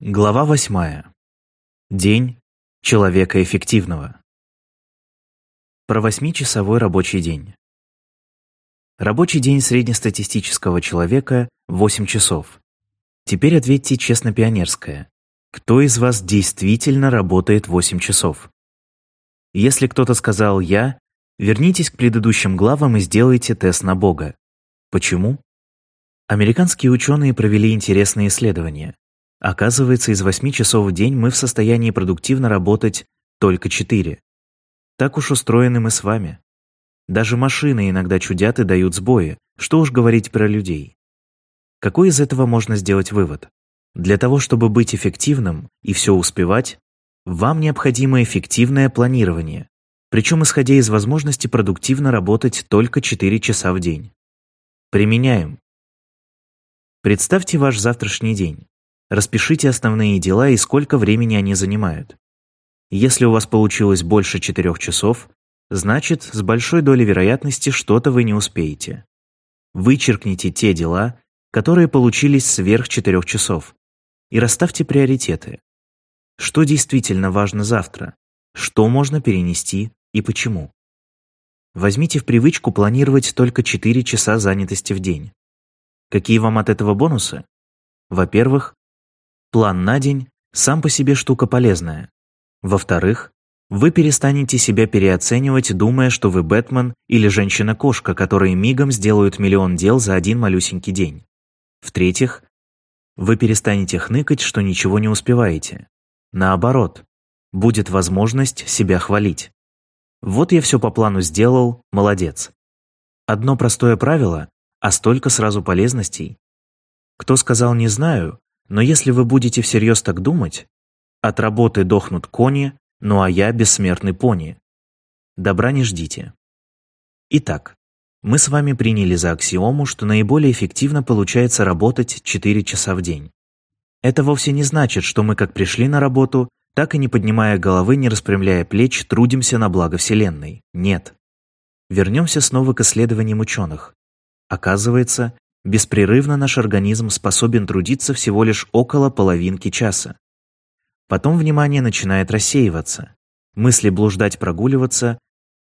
Глава восьмая. День человека эффективного. Про восьмичасовой рабочий день. Рабочий день среднестатистического человека – 8 часов. Теперь ответьте честно пионерское. Кто из вас действительно работает 8 часов? Если кто-то сказал «я», вернитесь к предыдущим главам и сделайте тест на Бога. Почему? Американские ученые провели интересные исследования. Оказывается, из 8 часов в день мы в состоянии продуктивно работать только 4. Так уж устроены мы с вами. Даже машины иногда чудят и дают сбои, что уж говорить про людей. Какой из этого можно сделать вывод? Для того, чтобы быть эффективным и все успевать, вам необходимо эффективное планирование, причем исходя из возможности продуктивно работать только 4 часа в день. Применяем. Представьте ваш завтрашний день. Распишите основные дела и сколько времени они занимают. Если у вас получилось больше четырех часов, значит, с большой долей вероятности что-то вы не успеете. Вычеркните те дела, которые получились сверх четырех часов, и расставьте приоритеты. Что действительно важно завтра? Что можно перенести и почему? Возьмите в привычку планировать только 4 часа занятости в день. Какие вам от этого бонусы? Во-первых, План на день сам по себе штука полезная. Во-вторых, вы перестанете себя переоценивать, думая, что вы Бэтмен или женщина-кошка, которые мигом сделают миллион дел за один малюсенький день. В-третьих, вы перестанете хныкать, что ничего не успеваете. Наоборот, будет возможность себя хвалить. Вот я все по плану сделал, молодец. Одно простое правило, а столько сразу полезностей. Кто сказал «не знаю», но если вы будете всерьез так думать, от работы дохнут кони, ну а я бессмертный пони. Добра не ждите. Итак, мы с вами приняли за аксиому, что наиболее эффективно получается работать 4 часа в день. Это вовсе не значит, что мы как пришли на работу, так и не поднимая головы, не распрямляя плеч, трудимся на благо Вселенной. Нет. Вернемся снова к исследованиям ученых. Оказывается, Беспрерывно наш организм способен трудиться всего лишь около половинки часа. Потом внимание начинает рассеиваться, мысли блуждать прогуливаться,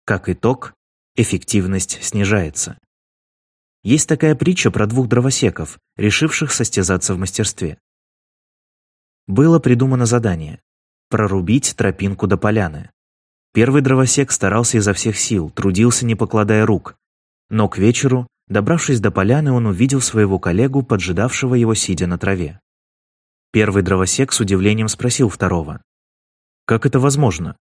как итог, эффективность снижается. Есть такая притча про двух дровосеков, решивших состязаться в мастерстве. Было придумано задание – прорубить тропинку до поляны. Первый дровосек старался изо всех сил, трудился не покладая рук, но к вечеру Добравшись до поляны, он увидел своего коллегу, поджидавшего его, сидя на траве. Первый дровосек с удивлением спросил второго. «Как это возможно?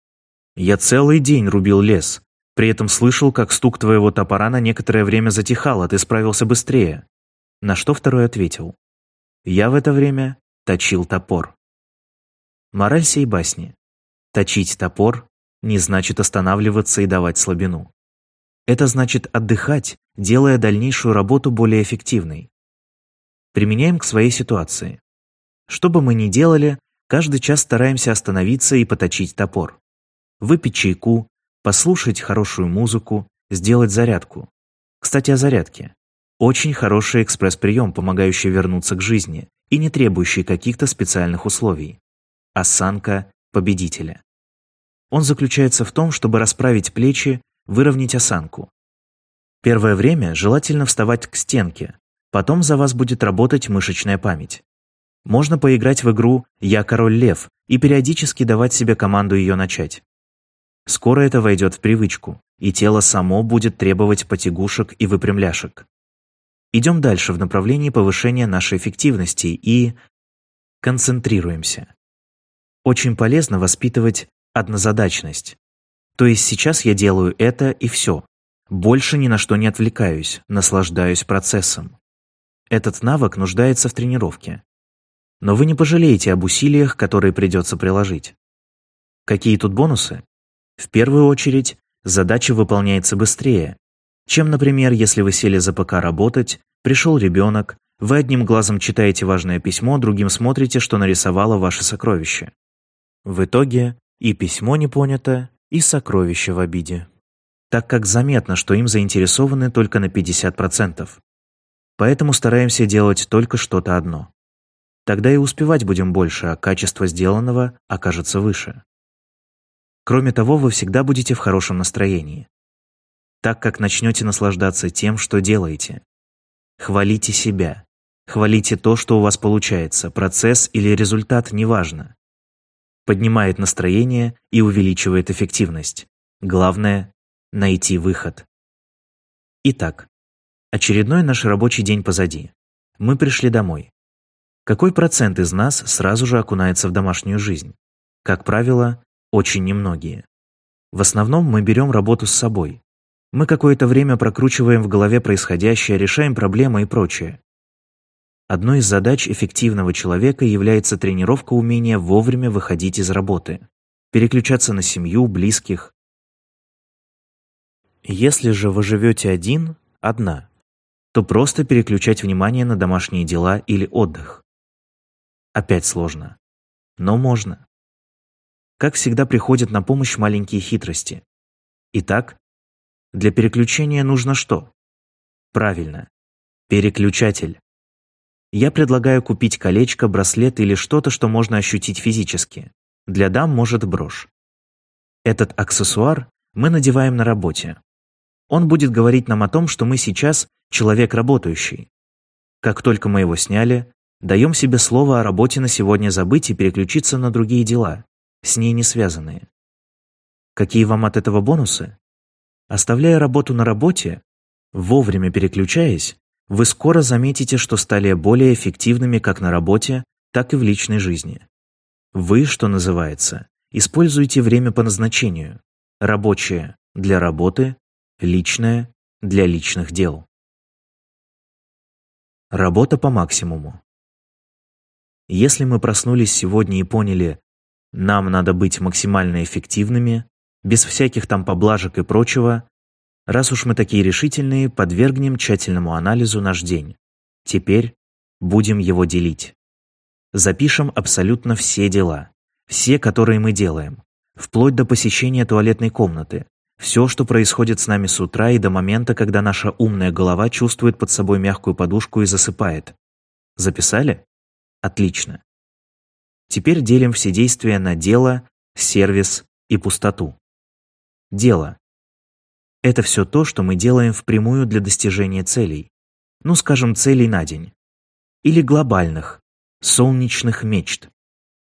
Я целый день рубил лес, при этом слышал, как стук твоего топора на некоторое время затихал, а ты справился быстрее». На что второй ответил. «Я в это время точил топор». Мораль сей басни. Точить топор не значит останавливаться и давать слабину. Это значит отдыхать, делая дальнейшую работу более эффективной. Применяем к своей ситуации. Что бы мы ни делали, каждый час стараемся остановиться и поточить топор. Выпить чайку, послушать хорошую музыку, сделать зарядку. Кстати, о зарядке. Очень хороший экспресс-прием, помогающий вернуться к жизни и не требующий каких-то специальных условий. Осанка победителя. Он заключается в том, чтобы расправить плечи выровнять осанку. Первое время желательно вставать к стенке, потом за вас будет работать мышечная память. Можно поиграть в игру «Я король лев» и периодически давать себе команду ее начать. Скоро это войдет в привычку, и тело само будет требовать потягушек и выпрямляшек. Идем дальше в направлении повышения нашей эффективности и концентрируемся. Очень полезно воспитывать однозадачность. То есть сейчас я делаю это и все. Больше ни на что не отвлекаюсь, наслаждаюсь процессом. Этот навык нуждается в тренировке. Но вы не пожалеете об усилиях, которые придется приложить. Какие тут бонусы? В первую очередь, задача выполняется быстрее, чем, например, если вы сели за ПК работать, пришел ребенок, вы одним глазом читаете важное письмо, другим смотрите, что нарисовало ваше сокровище. В итоге и письмо не понято, и сокровища в обиде, так как заметно, что им заинтересованы только на 50%. Поэтому стараемся делать только что-то одно. Тогда и успевать будем больше, а качество сделанного окажется выше. Кроме того, вы всегда будете в хорошем настроении, так как начнете наслаждаться тем, что делаете. Хвалите себя, хвалите то, что у вас получается, процесс или результат, неважно. Поднимает настроение и увеличивает эффективность. Главное – найти выход. Итак, очередной наш рабочий день позади. Мы пришли домой. Какой процент из нас сразу же окунается в домашнюю жизнь? Как правило, очень немногие. В основном мы берем работу с собой. Мы какое-то время прокручиваем в голове происходящее, решаем проблемы и прочее. Одной из задач эффективного человека является тренировка умения вовремя выходить из работы, переключаться на семью, близких. Если же вы живете один, одна, то просто переключать внимание на домашние дела или отдых. Опять сложно. Но можно. Как всегда приходят на помощь маленькие хитрости. Итак, для переключения нужно что? Правильно, переключатель. Я предлагаю купить колечко, браслет или что-то, что можно ощутить физически. Для дам может брошь. Этот аксессуар мы надеваем на работе. Он будет говорить нам о том, что мы сейчас человек работающий. Как только мы его сняли, даем себе слово о работе на сегодня забыть и переключиться на другие дела, с ней не связанные. Какие вам от этого бонусы? Оставляя работу на работе, вовремя переключаясь, вы скоро заметите, что стали более эффективными как на работе, так и в личной жизни. Вы, что называется, используете время по назначению. Рабочее – для работы, личное – для личных дел. Работа по максимуму. Если мы проснулись сегодня и поняли, нам надо быть максимально эффективными, без всяких там поблажек и прочего, раз уж мы такие решительные, подвергнем тщательному анализу наш день. Теперь будем его делить. Запишем абсолютно все дела, все, которые мы делаем, вплоть до посещения туалетной комнаты, все, что происходит с нами с утра и до момента, когда наша умная голова чувствует под собой мягкую подушку и засыпает. Записали? Отлично. Теперь делим все действия на дело, сервис и пустоту. Дело. Это все то, что мы делаем впрямую для достижения целей. Ну, скажем, целей на день. Или глобальных, солнечных мечт.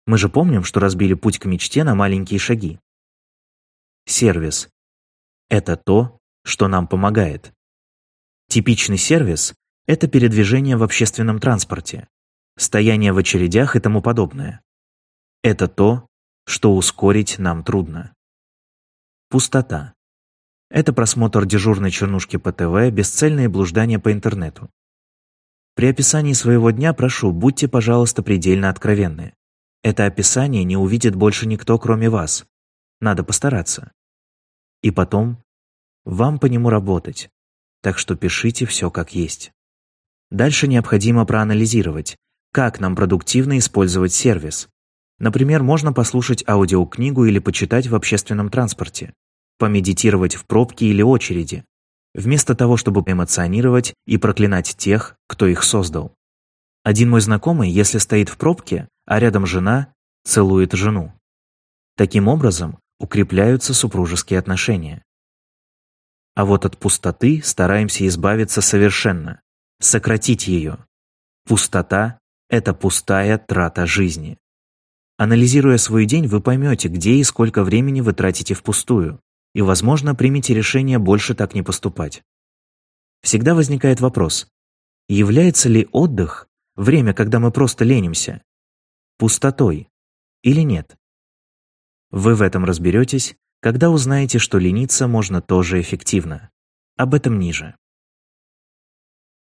Мы же помним, что разбили путь к мечте на маленькие шаги. Сервис. Это то, что нам помогает. Типичный сервис – это передвижение в общественном транспорте, стояние в очередях и тому подобное. Это то, что ускорить нам трудно. Пустота. Это просмотр дежурной чернушки по ТВ, бесцельные блуждания по интернету. При описании своего дня прошу, будьте, пожалуйста, предельно откровенны. Это описание не увидит больше никто, кроме вас. Надо постараться. И потом, вам по нему работать, так что пишите все как есть. Дальше необходимо проанализировать, как нам продуктивно использовать сервис, Например, можно послушать аудиокнигу или почитать в общественном транспорте, помедитировать в пробке или очереди, вместо того, чтобы эмоционировать и проклинать тех, кто их создал. Один мой знакомый, если стоит в пробке, а рядом жена, целует жену. Таким образом, укрепляются супружеские отношения. А вот от пустоты стараемся избавиться совершенно, сократить ее. Пустота – это пустая трата жизни. Анализируя свой день, вы поймете, где и сколько времени вы тратите впустую, и, возможно, примете решение больше так не поступать. Всегда возникает вопрос, является ли отдых, время, когда мы просто ленимся, пустотой или нет? Вы в этом разберетесь, когда узнаете, что лениться можно тоже эффективно. Об этом ниже.